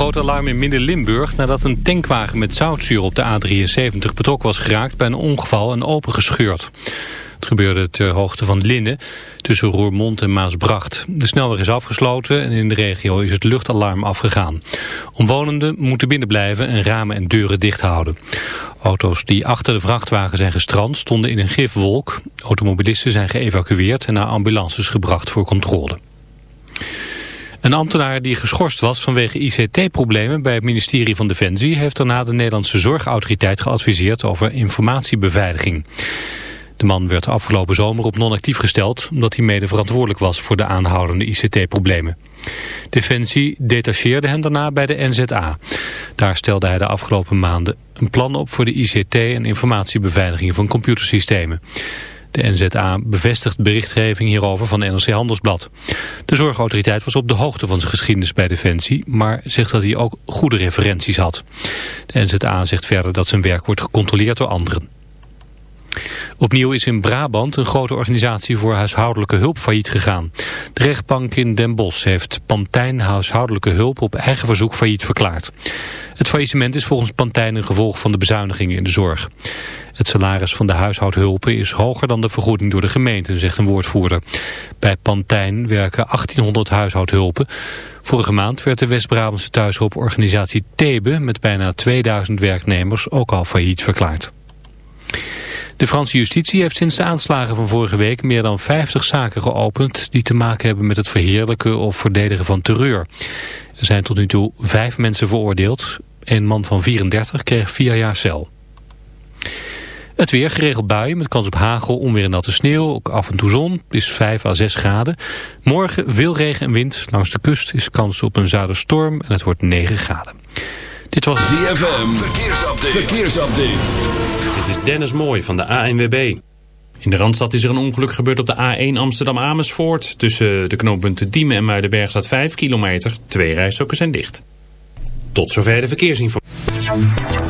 groot alarm in Midden-Limburg nadat een tankwagen met zoutzuur op de A73 betrokken was geraakt bij een ongeval en opengescheurd. Het gebeurde ter hoogte van Linnen tussen Roermond en Maasbracht. De snelweg is afgesloten en in de regio is het luchtalarm afgegaan. Omwonenden moeten binnenblijven en ramen en deuren dicht houden. Auto's die achter de vrachtwagen zijn gestrand stonden in een gifwolk. Automobilisten zijn geëvacueerd en naar ambulances gebracht voor controle. Een ambtenaar die geschorst was vanwege ICT-problemen bij het ministerie van Defensie... heeft daarna de Nederlandse Zorgautoriteit geadviseerd over informatiebeveiliging. De man werd afgelopen zomer op non-actief gesteld... omdat hij mede verantwoordelijk was voor de aanhoudende ICT-problemen. Defensie detacheerde hem daarna bij de NZA. Daar stelde hij de afgelopen maanden een plan op voor de ICT... en informatiebeveiliging van computersystemen. De NZA bevestigt berichtgeving hierover van NRC Handelsblad. De zorgautoriteit was op de hoogte van zijn geschiedenis bij Defensie, maar zegt dat hij ook goede referenties had. De NZA zegt verder dat zijn werk wordt gecontroleerd door anderen. Opnieuw is in Brabant een grote organisatie voor huishoudelijke hulp failliet gegaan. De rechtbank in Den Bosch heeft Pantijn huishoudelijke hulp op eigen verzoek failliet verklaard. Het faillissement is volgens Pantijn een gevolg van de bezuinigingen in de zorg. Het salaris van de huishoudhulpen is hoger dan de vergoeding door de gemeente, zegt een woordvoerder. Bij Pantijn werken 1800 huishoudhulpen. Vorige maand werd de West-Brabantse thuishulporganisatie Thebe met bijna 2000 werknemers ook al failliet verklaard. De Franse justitie heeft sinds de aanslagen van vorige week meer dan 50 zaken geopend die te maken hebben met het verheerlijken of verdedigen van terreur. Er zijn tot nu toe vijf mensen veroordeeld. Een man van 34 kreeg vier jaar cel. Het weer, geregeld buien met kans op hagel, onweer en natte sneeuw. Ook af en toe zon, is 5 à 6 graden. Morgen veel regen en wind. Langs de kust is kans op een zuiderstorm en het wordt 9 graden. Dit was ZFM, verkeersupdate. verkeersupdate. Dit is Dennis Mooij van de ANWB. In de Randstad is er een ongeluk gebeurd op de A1 Amsterdam-Amersfoort. Tussen de knooppunten Diemen en Muidenberg staat 5 kilometer. Twee rijstroken zijn dicht. Tot zover de verkeersinformatie.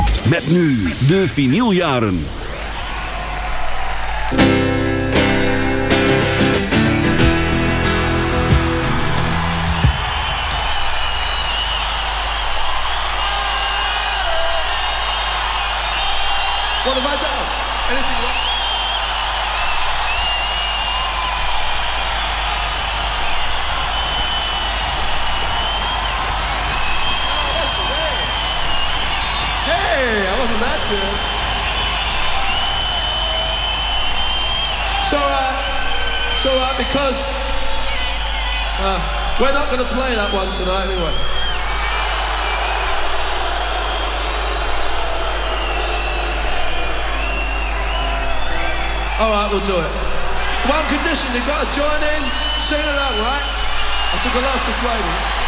Met nu de vinyljaren. That one tonight anyway. All right, we'll do it. One condition, you've got to join in, sing along, right? I took a of persuading.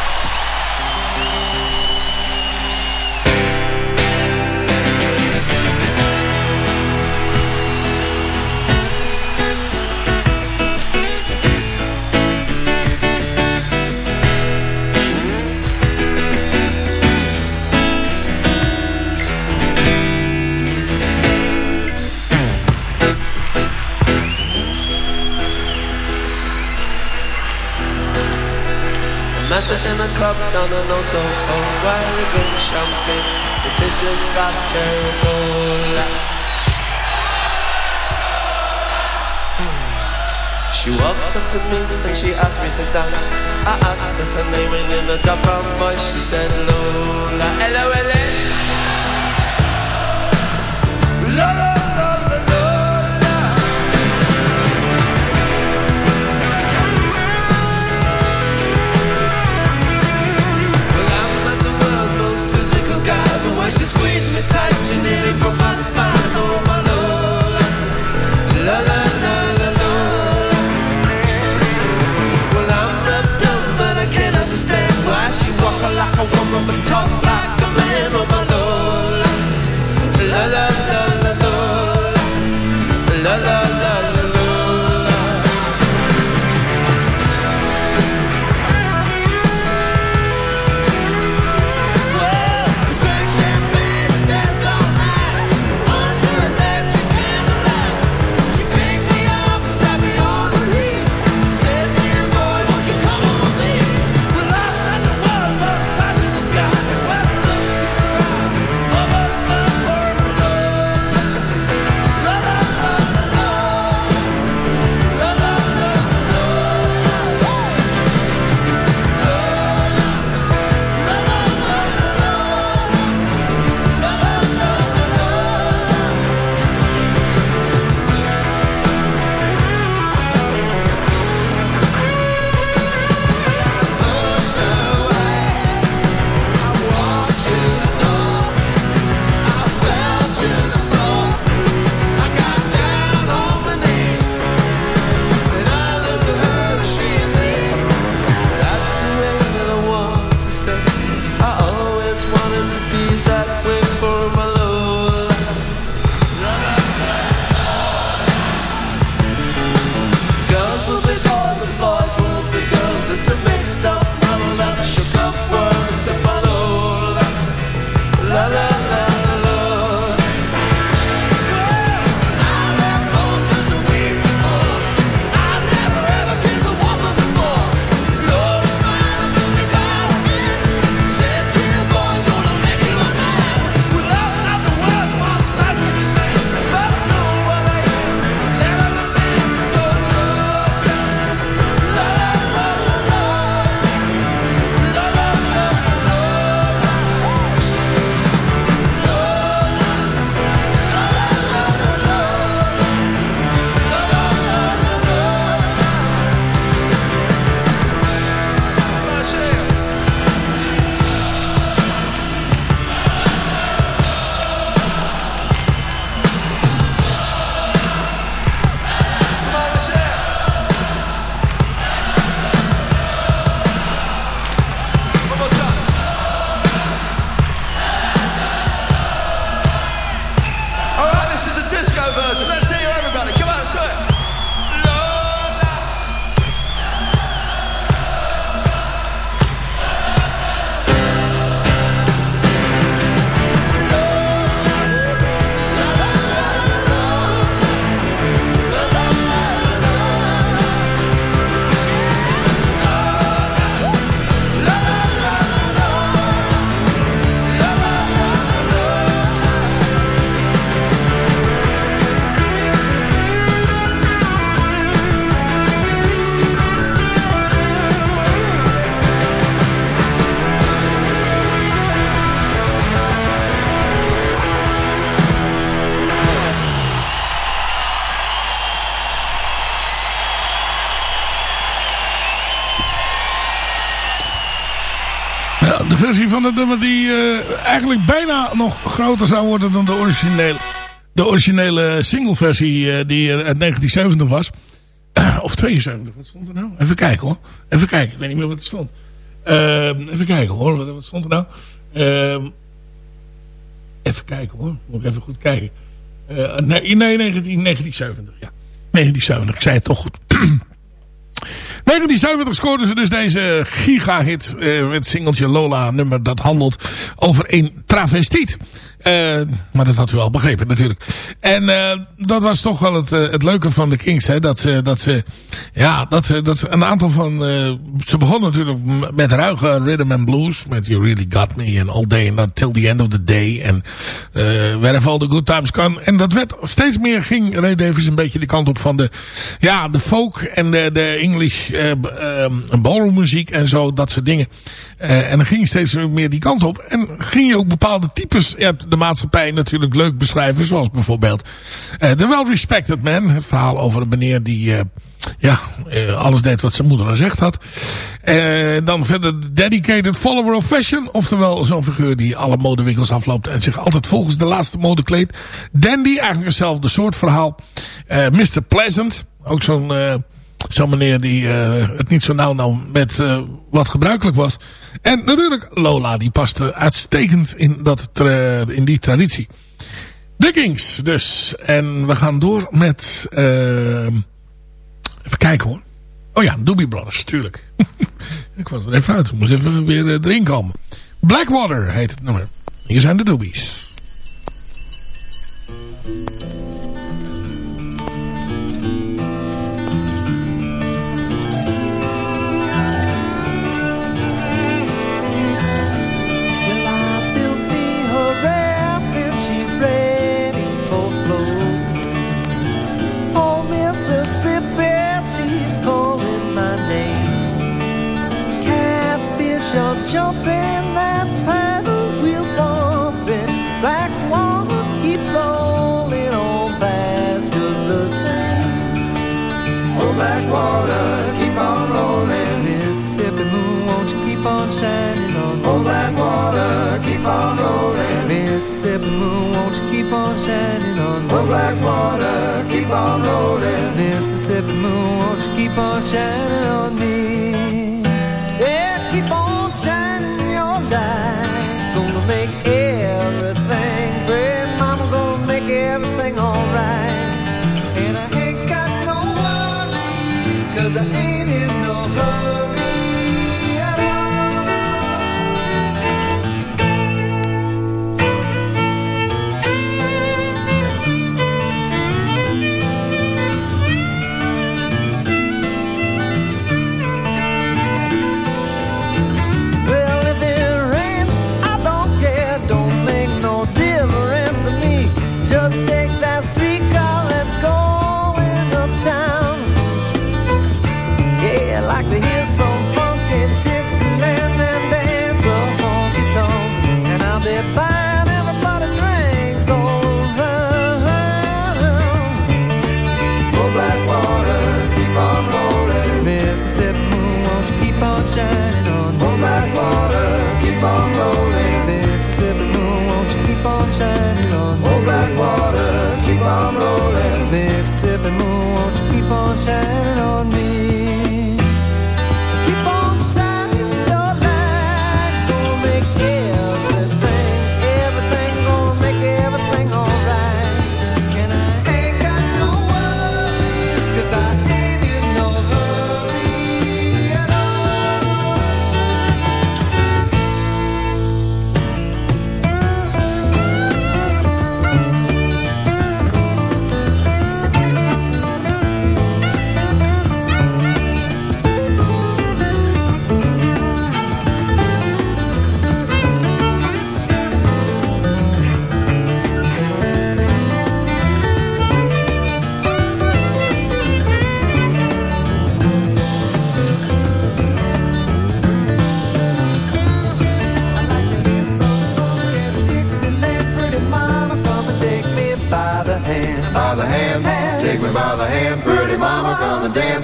Met in a club down in Osoko oh, Where we drink champagne? It is just like cherry cola She walked up to me and she asked me to dance. I asked her her name and in a dark brown voice she said L-O-L-A. Lola versie van het die uh, eigenlijk bijna nog groter zou worden dan de originele. de originele singleversie uh, die uit 1970 was. of 72, wat stond er nou? Even kijken hoor. Even kijken, ik weet niet meer wat er stond. Uh, even kijken hoor, wat, stond er nou? Uh, even kijken hoor, moet ik even goed kijken. Uh, nee, nee 19, 1970, ja. 1970, ik zei het toch goed. 1970 scoorden ze dus deze giga-hit uh, met singeltje Lola nummer dat handelt over een travestiet. Uh, maar dat had u al begrepen natuurlijk. En uh, dat was toch wel het, uh, het leuke van de Kings. Hè? Dat, ze, dat ze, ja, dat, dat een aantal van, ze begonnen natuurlijk met ruige rhythm and blues. Met You Really Got Me en All Day and Till the End of the Day. En Wherever All the Good Times Come. En dat werd steeds meer, ging Ray Davis een beetje de kant op van de, ja, de folk en de, de English ballroom muziek en zo. Dat soort dingen. En dan ging je steeds meer die kant op. En ging je ook bepaalde types ja, de maatschappij natuurlijk leuk beschrijven. Zoals bijvoorbeeld uh, The Well Respected Man. Het verhaal over een meneer die uh, ja, uh, alles deed wat zijn moeder gezegd had. dan verder Dedicated Follower of Fashion. Oftewel zo'n figuur die alle modewinkels afloopt en zich altijd volgens de laatste mode kleedt. Dandy, eigenlijk hetzelfde soort verhaal. Mr. Pleasant, ook zo'n zo'n meneer die uh, het niet zo nauw nam met uh, wat gebruikelijk was. En natuurlijk Lola, die paste uitstekend in, dat, in die traditie. De Kings dus. En we gaan door met... Even kijken hoor. Oh ja, Doobie Brothers, tuurlijk. Ik was er even uit. Ik moest even weer erin komen. Blackwater heet het nummer. Hier zijn de Doobies. Oh, Mississippi moon won't you keep going all fast just the same Oh black water keep on shining on me? Oh black water keep on rolling. Mississippi moon won't you keep on shining on me cause I ain't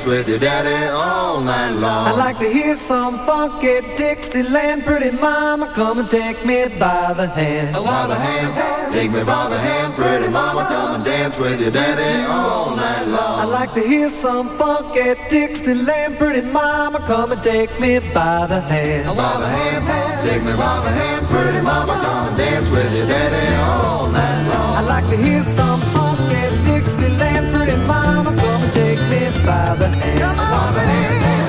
with your daddy all night long. I'd like to hear some funky Dixieland, pretty mama, come and take me by the hand. By the hand, take me by the hand, pretty mama, come and dance with your daddy all night long. I'd like to hear some funky Dixieland, pretty mama, come and take me by the hand. By the hand, take me by the hand, pretty mama, come and dance with your daddy all night long. I'd like to hear some funky Dixieland, pretty mama, come and take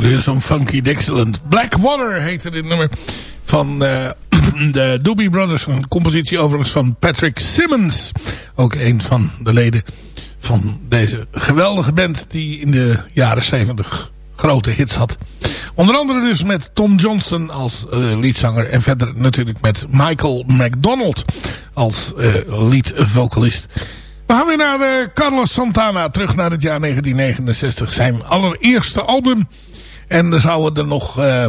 dit is zo'n funky Dixieland. Blackwater heette dit nummer van eh, de Doobie Brothers. Een compositie overigens van Patrick Simmons. Ook een van de leden van deze geweldige band die in de jaren 70 grote hits had. Onder andere dus met Tom Johnston als eh, leadzanger. En verder natuurlijk met Michael McDonald als eh leadvocalist. We gaan weer naar Carlos Santana. Terug naar het jaar 1969. Zijn allereerste album. En er zouden er nog eh,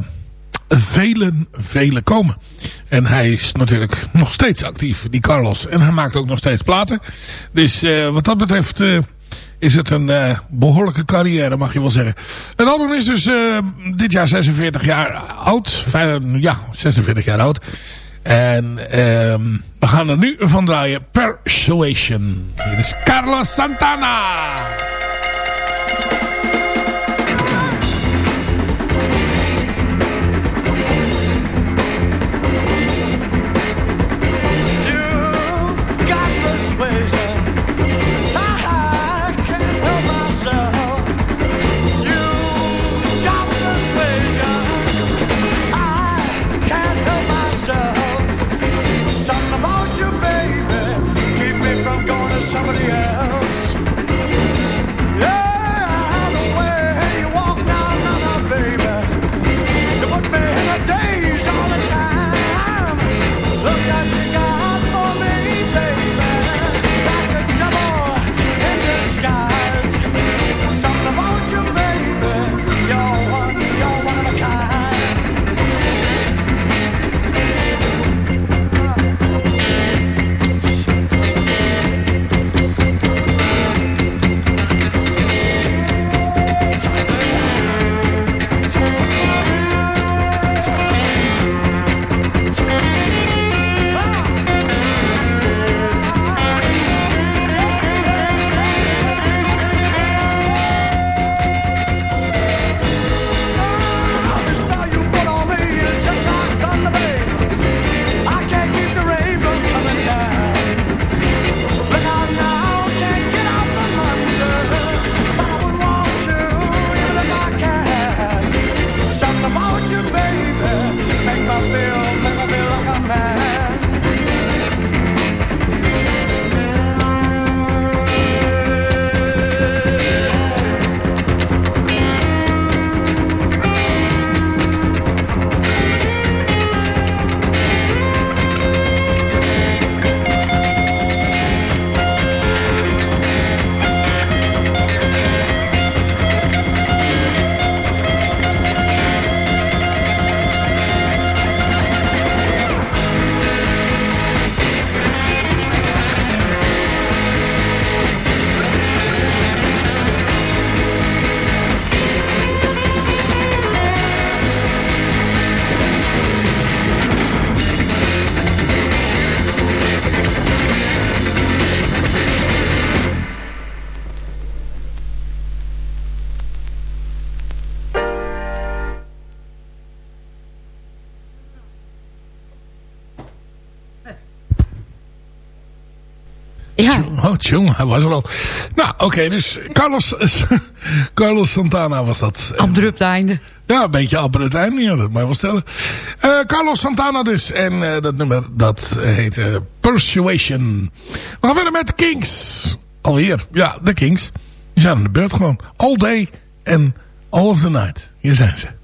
vele, vele komen. En hij is natuurlijk nog steeds actief, die Carlos. En hij maakt ook nog steeds platen. Dus eh, wat dat betreft eh, is het een eh, behoorlijke carrière, mag je wel zeggen. Het album is dus dit jaar 46 jaar oud. Ja, 46 jaar oud. En ehm, we gaan er nu van draaien. Persuasion. Hier is Carlos Santana. Tjong, hij was er al. Nou, oké, dus Carlos, Carlos Santana was dat. abrupt einde. Ja, een beetje abrupt einde, ja, dat mag je wel stellen. Eh, Carlos Santana dus. En eh, dat nummer, dat heet eh, Persuasion. We gaan verder met de Kings. Alweer, ja, de Kings. Die zijn aan de beurt gewoon. All day and all of the night. Hier zijn ze.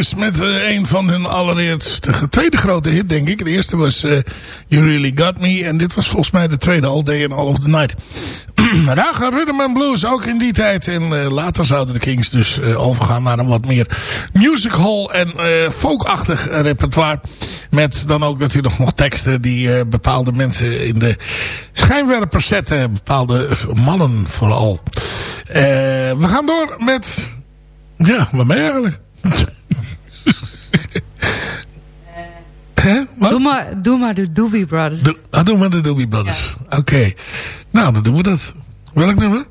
Dus met eh, een van hun allereerste, tweede grote hit denk ik. De eerste was eh, You Really Got Me en dit was volgens mij de tweede All Day and All of the Night. Raga Rhythm and Blues ook in die tijd. En eh, later zouden de Kings dus overgaan naar een wat meer musical en eh, folkachtig repertoire. Met dan ook natuurlijk nog teksten die bepaalde mensen in de schijnwerpers zetten. Bepaalde mannen vooral. We gaan door met... Ja, waarmee eigenlijk? Hè? Doe maar, doe maar de Doobie Brothers. Doe, ah, doen we de Doobie Brothers. Oké. Nou, dan doen we dat. Welk nummer?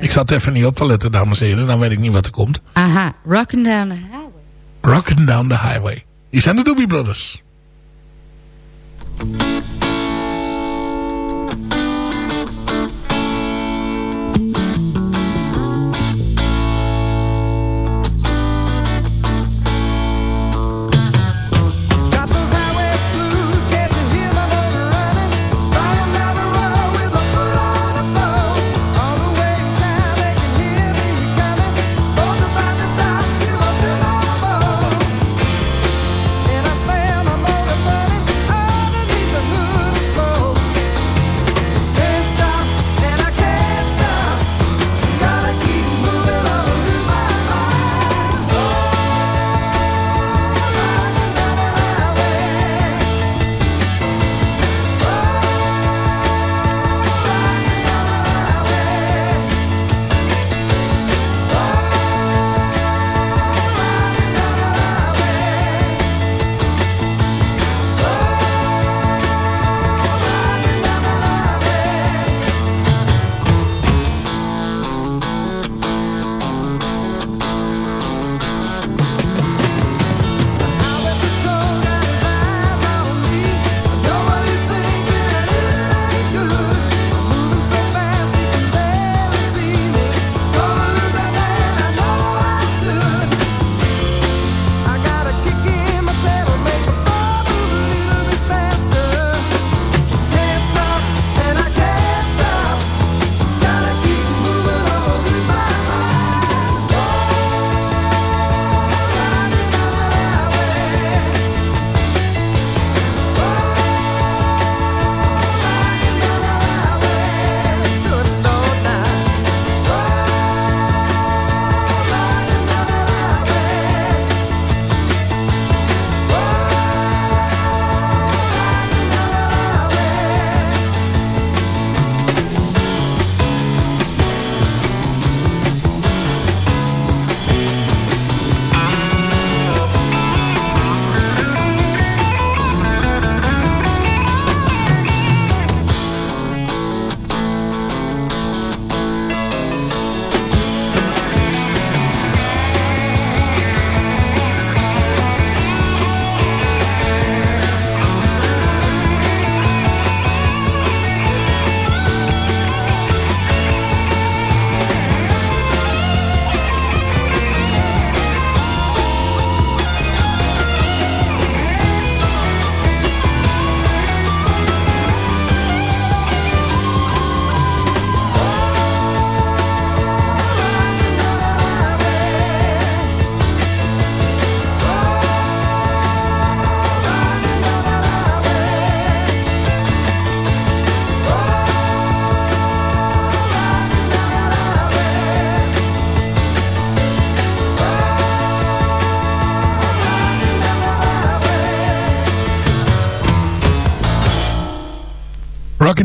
Ik zat even niet op te letten, dames en heren. Dan weet ik niet wat er komt. Aha, Rockin' Down the Highway. Rockin' Down the Highway. Hier zijn de Doobie Brothers.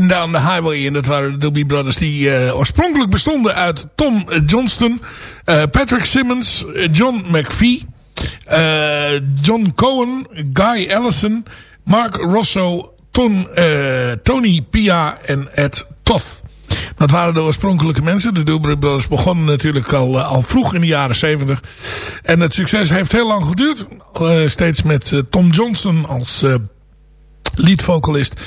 Down the Highway. En dat waren de Doobie Brothers die eh, oorspronkelijk bestonden uit Tom Johnston, eh, Patrick Simmons, John McVie, eh, John Cohen, Guy Ellison, Mark Rosso, Ton, Tony Pia en Ed Toth. Dat waren de oorspronkelijke mensen. De Doobie Brothers begonnen natuurlijk al, al vroeg in de jaren 70. En het succes heeft heel lang geduurd. Steeds met Tom Johnston als leadvocalist.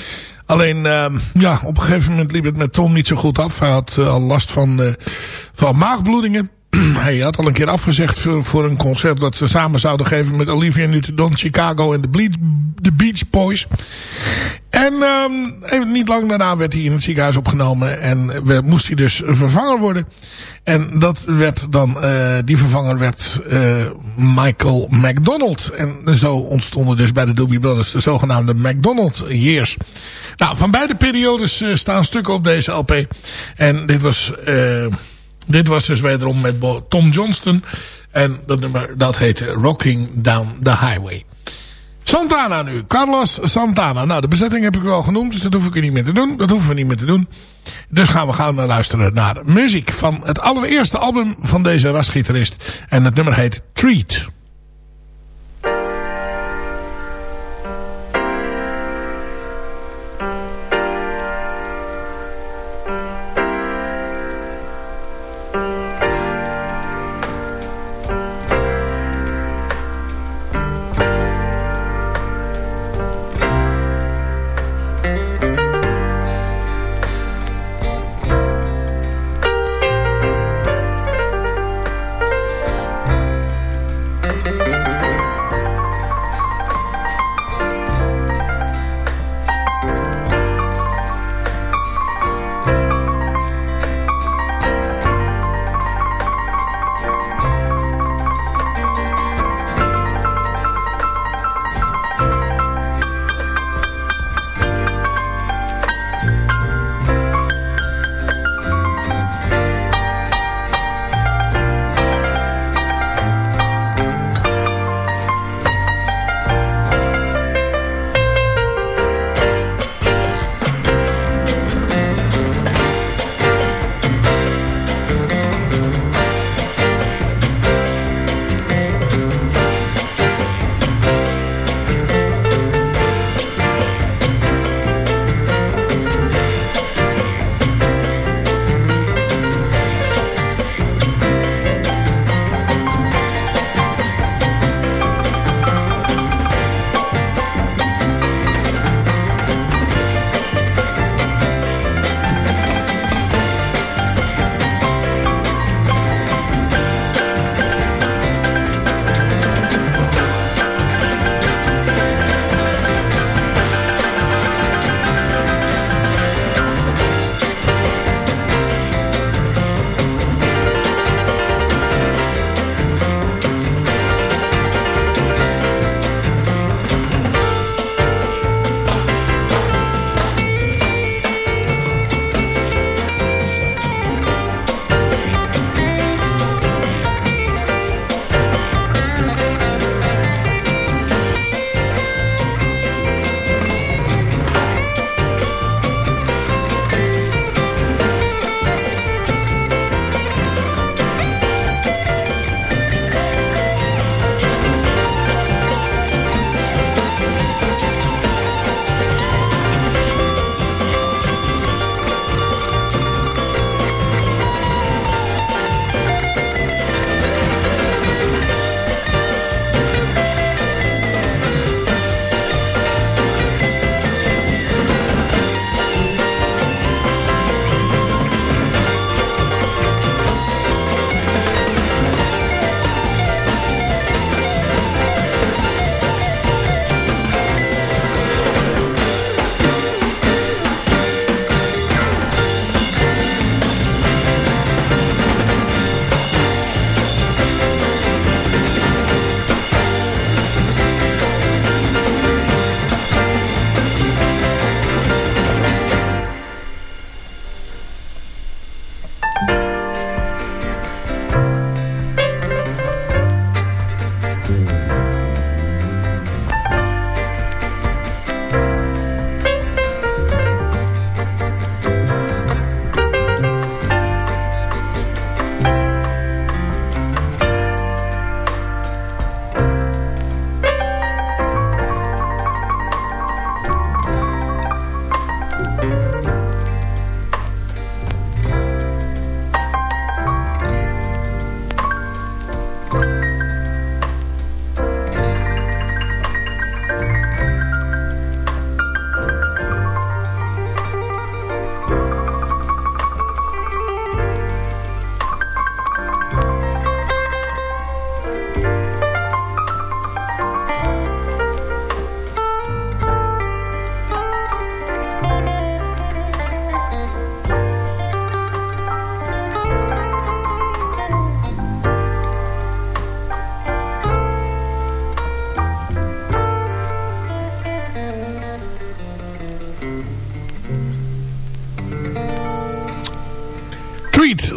Alleen, uh, ja, op een gegeven moment liep het met Tom niet zo goed af. Hij had uh, al last van, uh, van maagbloedingen. hij had al een keer afgezegd voor, een concert dat ze samen zouden geven met Olivia Newton-John, Chicago en de Beach Boys. En um, even niet lang daarna werd hij in het ziekenhuis opgenomen en moest hij dus een vervanger worden. En dat werd dan, uh, die vervanger werd uh, Michael McDonald. En zo ontstonden dus bij de Doobie Brothers de zogenaamde McDonald Years. Nou, van beide periodes uh, staan stukken op deze LP. En dit was, dit was dus wederom met Tom Johnston. En dat nummer dat heette Rocking Down the Highway. Santana nu. Carlos Santana. Nou, de bezetting heb ik al genoemd, dus dat hoef ik niet meer te doen. Dat hoeven we niet meer te doen. Dus gaan we gaan luisteren naar muziek van het allereerste album van deze rasgitarist. En het nummer heet Treat.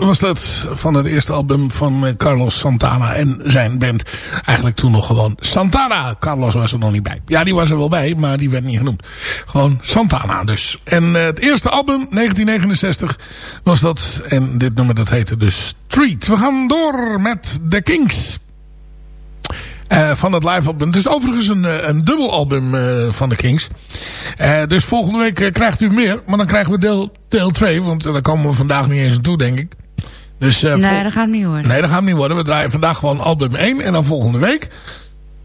Was dat van het eerste album van eh, Carlos Santana en zijn band. Eigenlijk toen nog gewoon Santana. Carlos was er nog niet bij. Ja, die was er wel bij, maar die werd niet genoemd. Gewoon Santana dus. En eh, het eerste album, 1969, was dat. En dit nummer dat heette dus Street. We gaan door met The Kinks. Eh, van het live album. Is overigens een, een dubbel album van de Kings. Dus volgende week krijgt u meer. Maar dan krijgen we deel, deel 2. Want daar komen we vandaag niet eens toe, denk ik. Dus, eh, Nee, dat gaat hem niet worden. Nee, dat gaat hem niet worden. We draaien vandaag gewoon album 1. En dan volgende week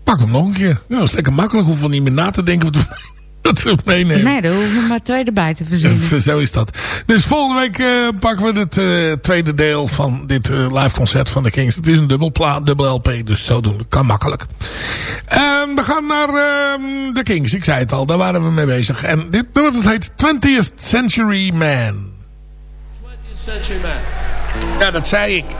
pak hem nog een keer. Ja, dat is lekker makkelijk. Hoeven we niet meer na te denken wat we, wat we meenemen. Nee, daar hoeven we maar twee erbij te verzinnen. Zo is dat. Dus volgende week eh, pakken we het eh, tweede deel van dit eh, live concert van de Kings. Het is een dubbel, pla dubbel LP, dus zo doen. Kan makkelijk. Ehm, we gaan naar ehm, de Kings. Ik zei het al, daar waren we mee bezig. En dit nummer dat heet 20th Century Man. 20th Century Man. Ja, dat zei ik.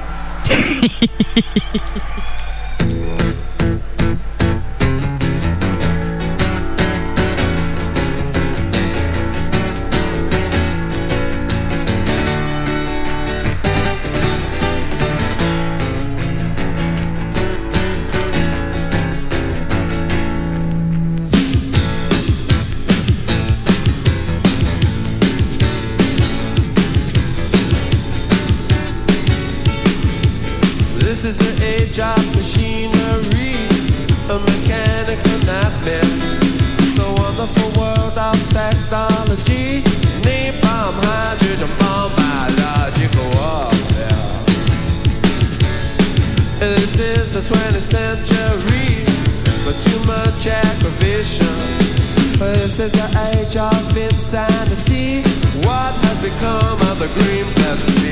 of machinery, a mechanical nightmare. The wonderful world of technology, napalm, hydrogen bomb, biological warfare. This is the 20th century, but too much aggravation. This is the age of insanity. What has become of the green pleasant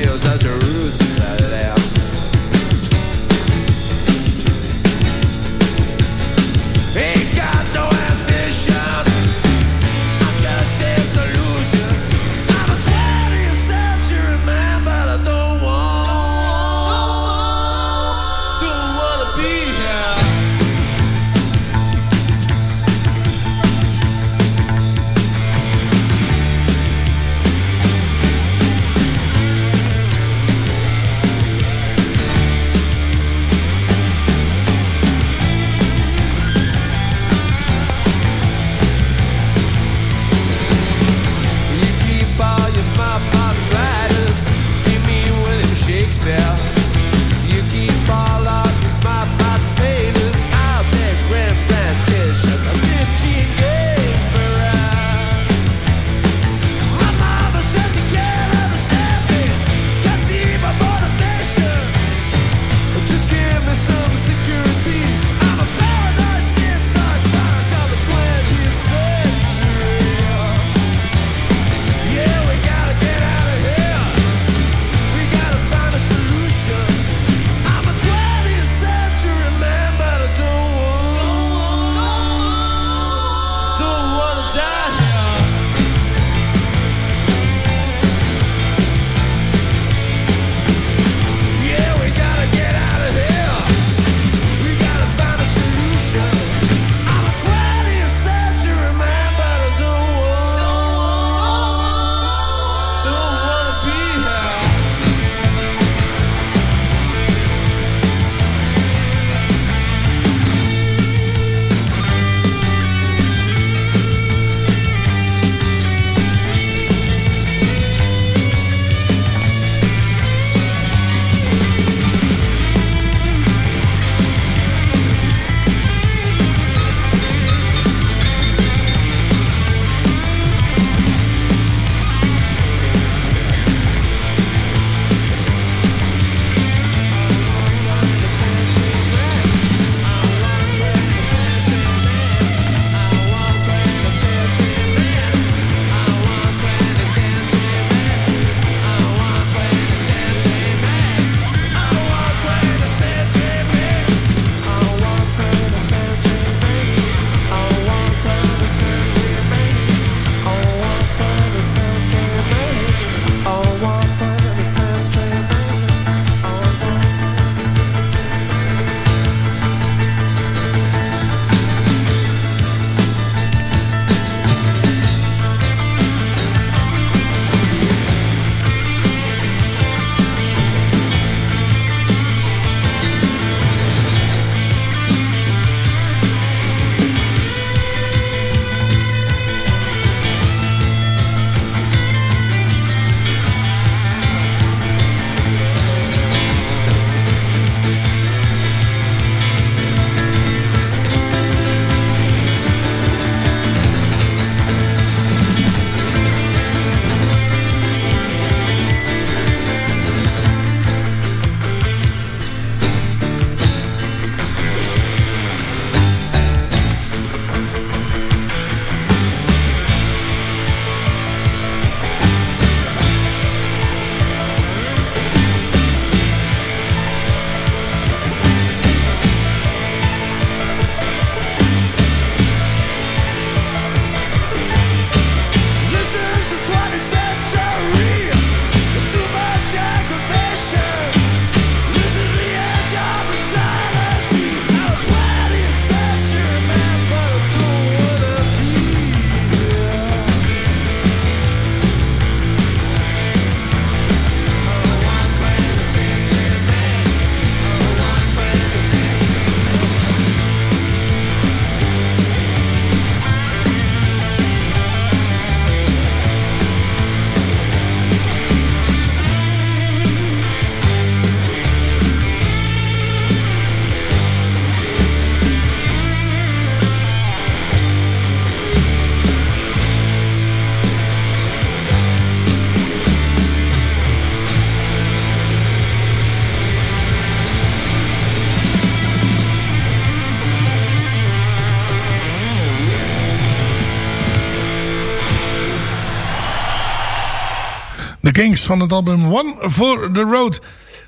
The Kings van het album One for the Road.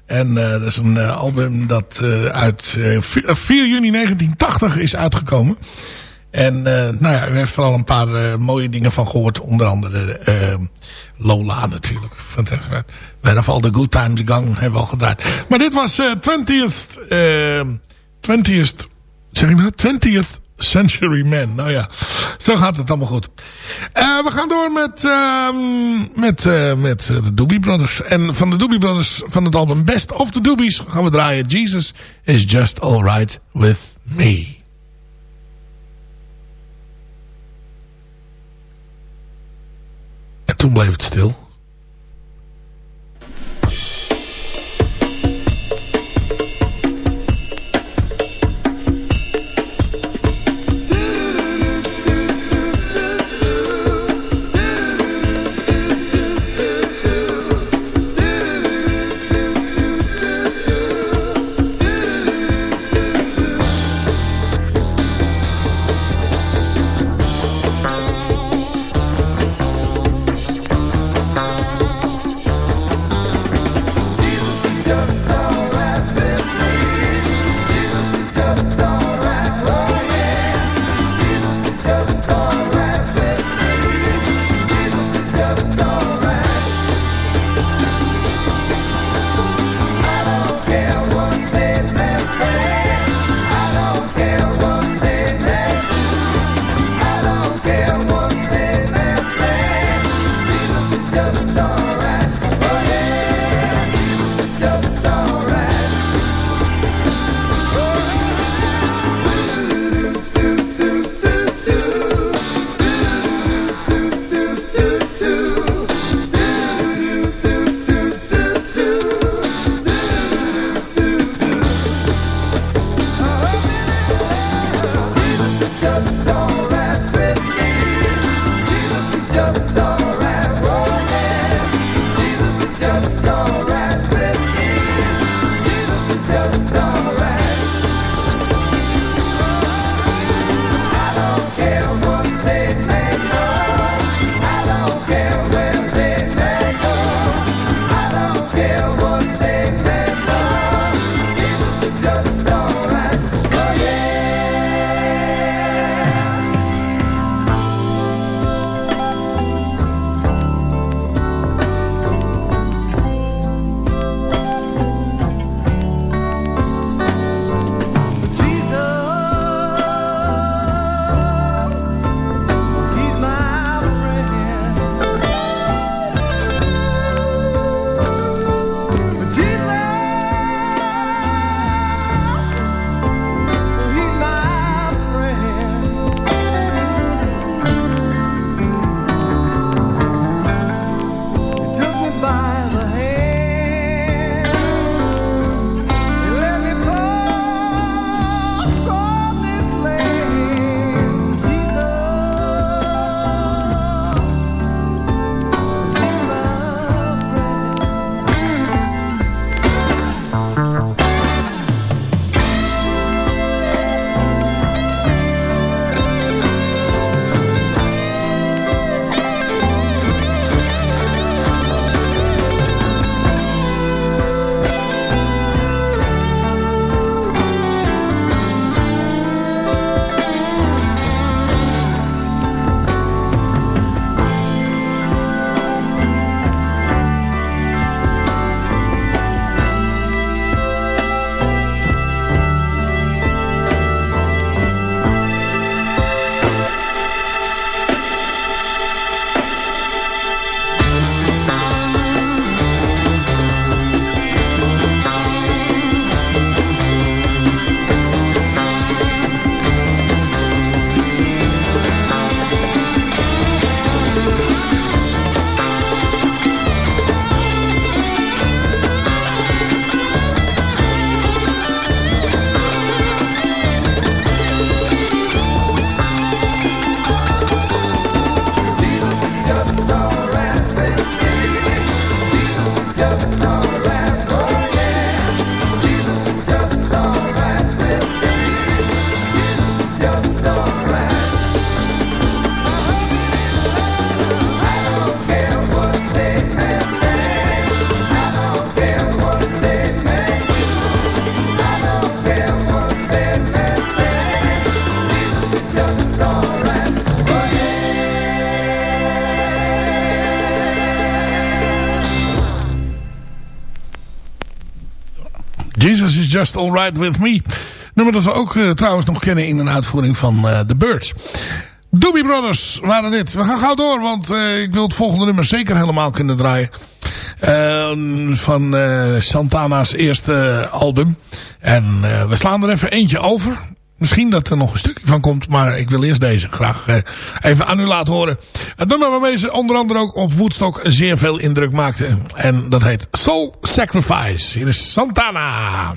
En uh, dat is een uh, album dat uh, uit 4 juni 1980 is uitgekomen. En nou ja, u heeft vooral een paar mooie dingen van gehoord. Onder andere Lola natuurlijk. Have all the good times gone hebben we al gedraaid. Maar dit was 20th, 20th, zeg ik nou, 20th Century Man. Nou ja, zo gaat het allemaal goed. Uh, we gaan door met, uh, met, uh, met de Doobie Brothers. En van de Doobie Brothers, van het album Best of the Doobies, gaan we draaien. Jesus is just alright with me. En toen bleef het stil. Just alright with me. Nummer dat we ook uh, trouwens nog kennen in een uitvoering van uh, The Birds. Doobie Brothers waren dit. We gaan gauw door, want uh, ik wil het volgende nummer zeker helemaal kunnen draaien. van Santana's eerste album. En we slaan er even eentje over. Misschien dat er nog een stukje van komt, maar ik wil eerst deze graag even aan u laten horen. Het nummer waarmee ze onder andere ook op Woodstock zeer veel indruk maakte. En dat heet Soul Sacrifice. Hier is Santana.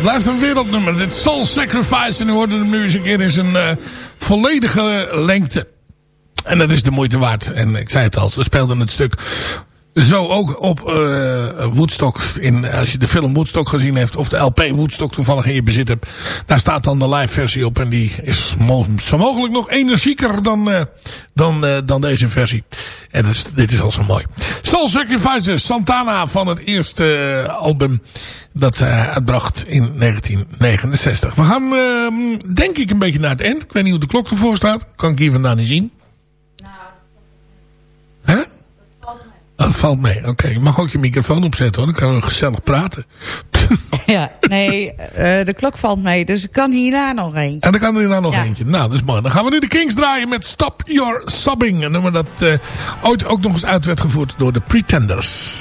Blijft een wereldnummer. Dit Soul Sacrifice. En u hoorde hem nu eens een keer in zijn eh, volledige lengte. En dat is de moeite waard. En ik zei het al, ze speelden het stuk zo ook op uh, Woodstock. In, als je de film Woodstock gezien heeft. Of de LP Woodstock toevallig in je bezit hebt. Daar staat dan de live versie op. En die is zo mogelijk nog energieker dan, uh, dan, dan deze versie. En dit is al zo mooi. Soul Sacrifice Santana van het eerste album. Dat hij uitbracht in 1969. We gaan denk ik een beetje naar het eind. Ik weet niet hoe de klok ervoor staat. Kan ik hier vandaan niet zien. Hè? Huh? Dat valt mee. Oké, okay. je mag ook je microfoon opzetten hoor. Dan kunnen we gezellig praten. Ja, nee, uh, de klok valt mee. Dus ik kan hierna nog eentje. En dan kan er hierna nog ja. eentje. Nou, dat is mooi. Dan gaan we nu de Kings draaien met Stop Your Subbing. Een nummer dat uh, ooit ook nog eens uit werd gevoerd door de Pretenders.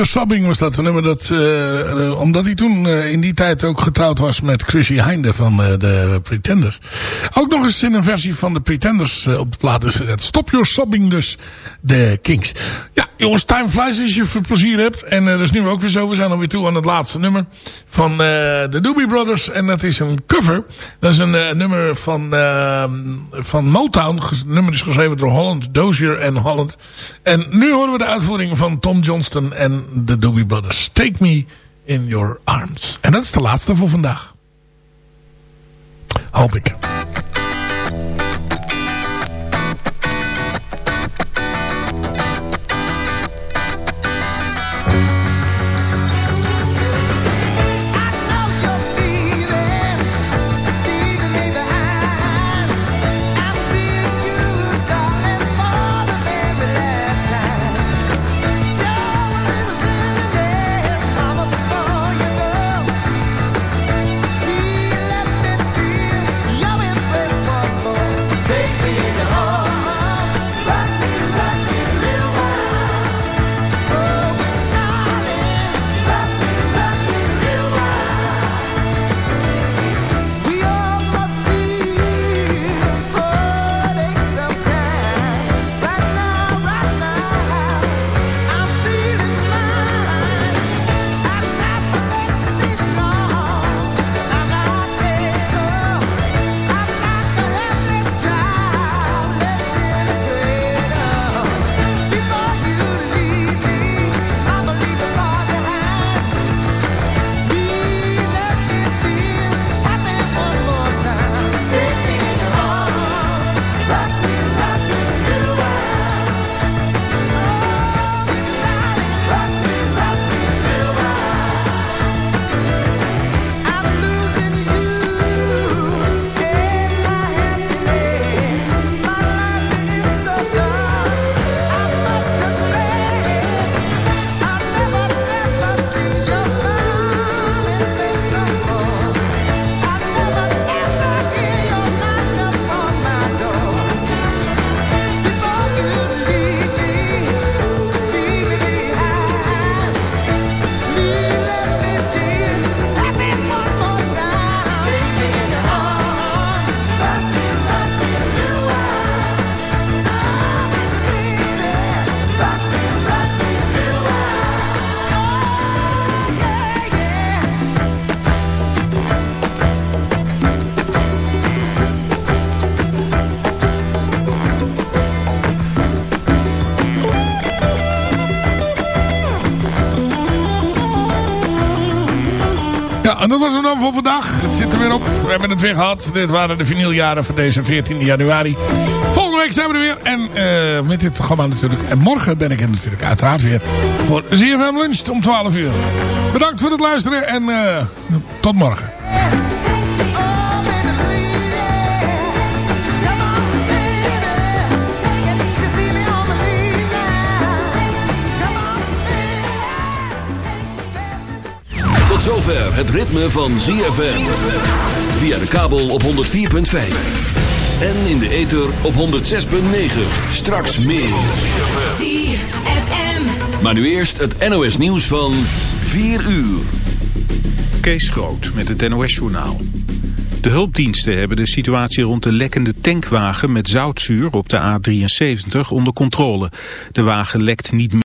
Your Sobbing was dat. Nummer dat, uh, omdat hij toen uh, in die tijd ook getrouwd was met Chrissy Hinde van uh, de Pretenders. Ook nog eens in een versie van de Pretenders op de plaat is het Stop Your Sobbing dus de Kings. Jongens, time flies als je veel plezier hebt. En dat is nu ook weer zo. We zijn alweer toe aan het laatste nummer van de Doobie Brothers. En dat is een cover. Dat is een nummer van, van Motown. Het nummer is geschreven door Holland, Dozier en Holland. En nu horen we de uitvoering van Tom Johnston en de Doobie Brothers. Take Me in Your Arms. En dat is de laatste voor vandaag. Hoop ik. Dat was hem dan voor vandaag. Het zit er weer op. We hebben het weer gehad. Dit waren de vinyljaren van deze 14 januari. Volgende week zijn we er weer. En eh, met dit programma natuurlijk. En morgen ben ik er natuurlijk uiteraard weer. Voor ZFM Lunch om 12 uur. Bedankt voor het luisteren. En eh, tot morgen. Zover het ritme van ZFM. Via de kabel op 104.5. En in de ether op 106.9. Straks meer. Maar nu eerst het NOS nieuws van 4 uur. Kees Groot met het NOS-journaal. De hulpdiensten hebben de situatie rond de lekkende tankwagen met zoutzuur op de A73 onder controle. De wagen lekt niet meer.